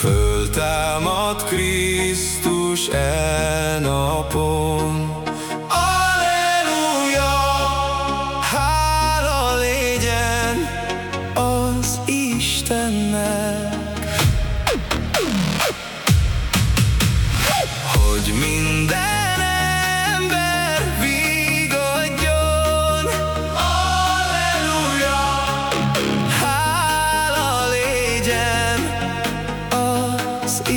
Föltámad Krisztus e napon az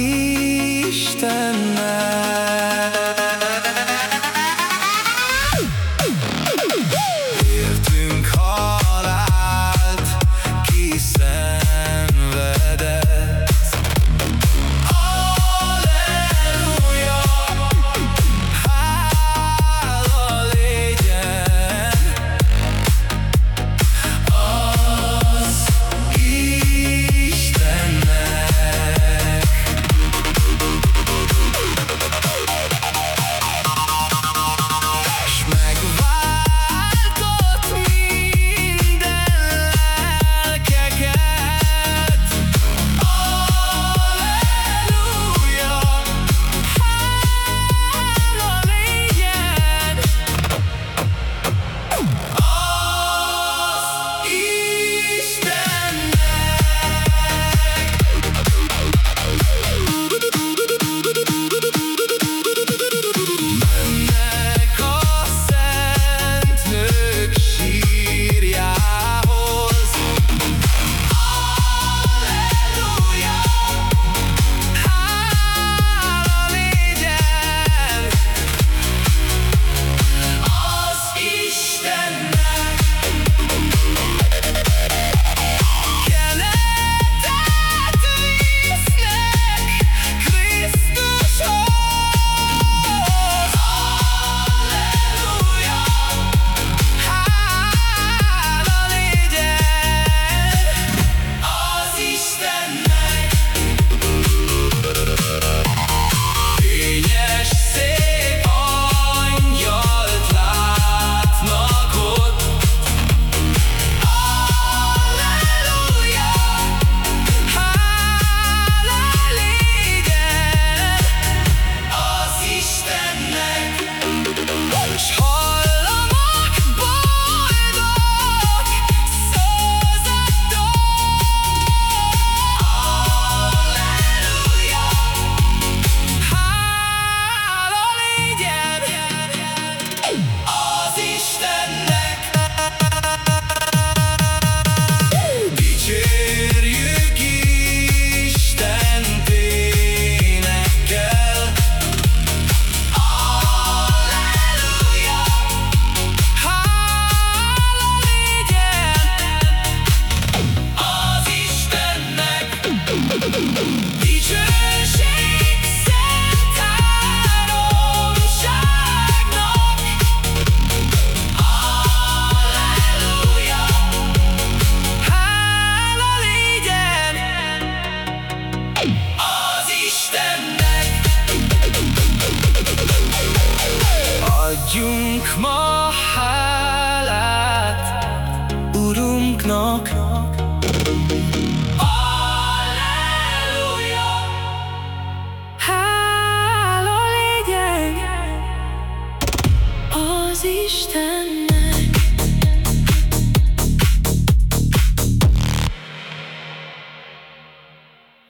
Adjunk ma hálát Urunknak. Alleluja Hála legyen az Istennek